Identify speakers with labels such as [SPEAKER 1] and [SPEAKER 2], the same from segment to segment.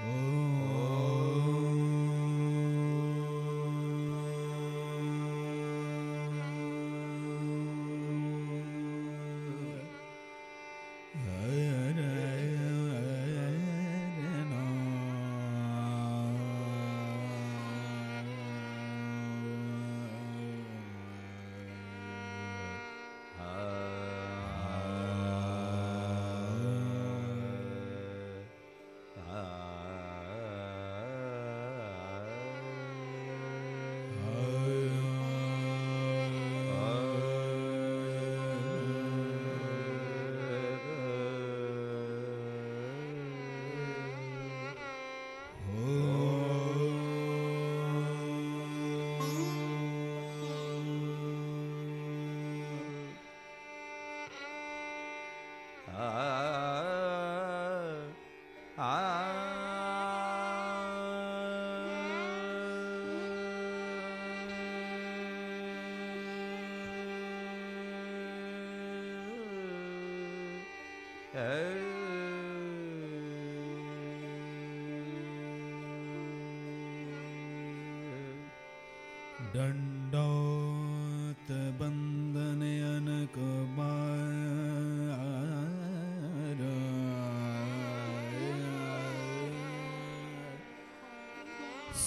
[SPEAKER 1] Oh. दण्डोत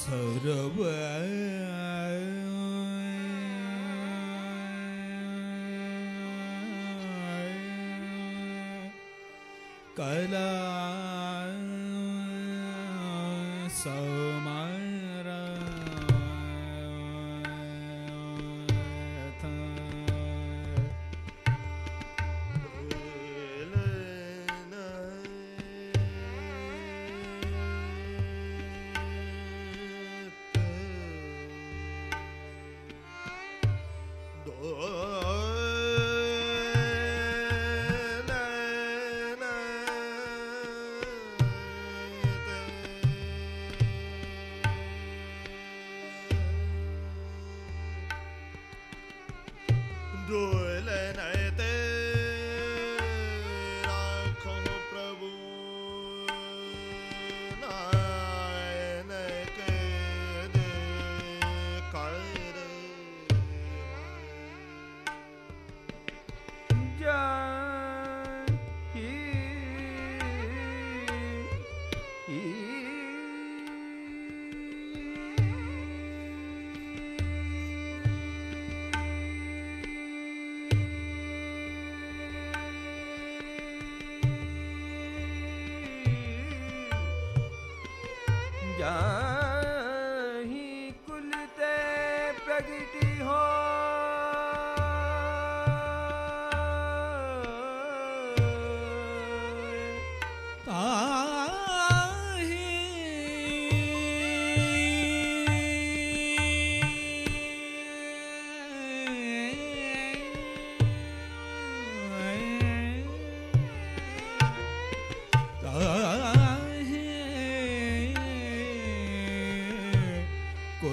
[SPEAKER 1] sự rửa bể cởi là sợ mà
[SPEAKER 2] Do it, and I.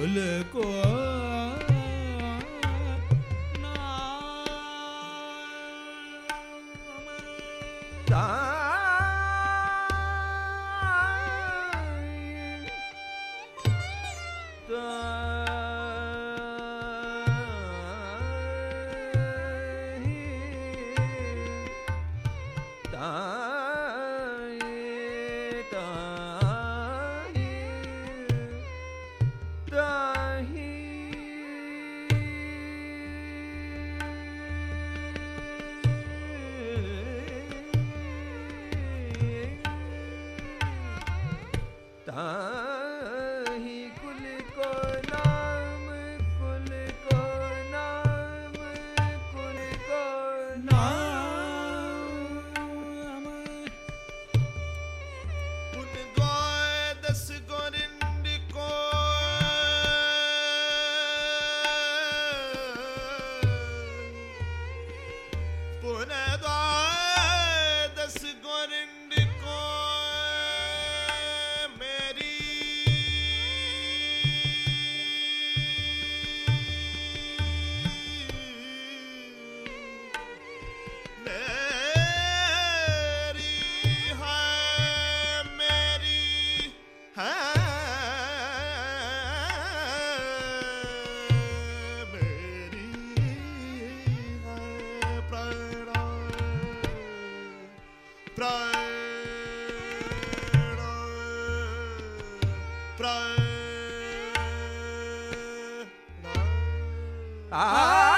[SPEAKER 1] ਫੁੱਲ ਕੋ
[SPEAKER 3] ताहि
[SPEAKER 2] ਪ੍ਰਾਣ ਪ੍ਰਾਣ
[SPEAKER 3] ਆ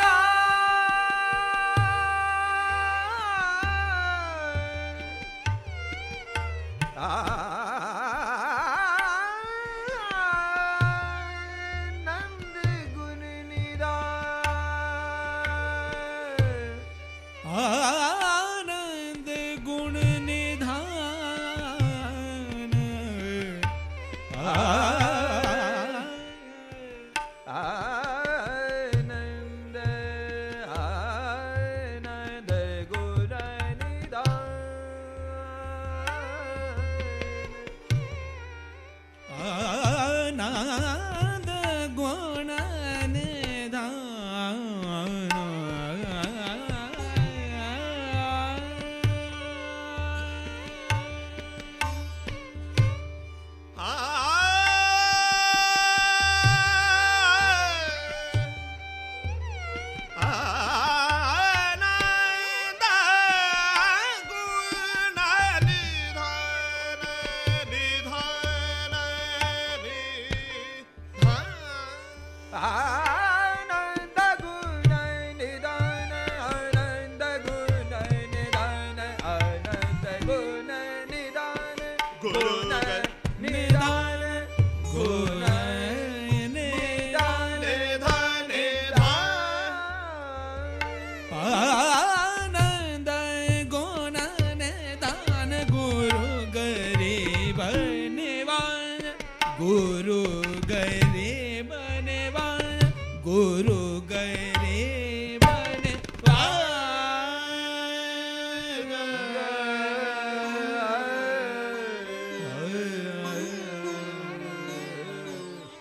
[SPEAKER 1] गुरु गए।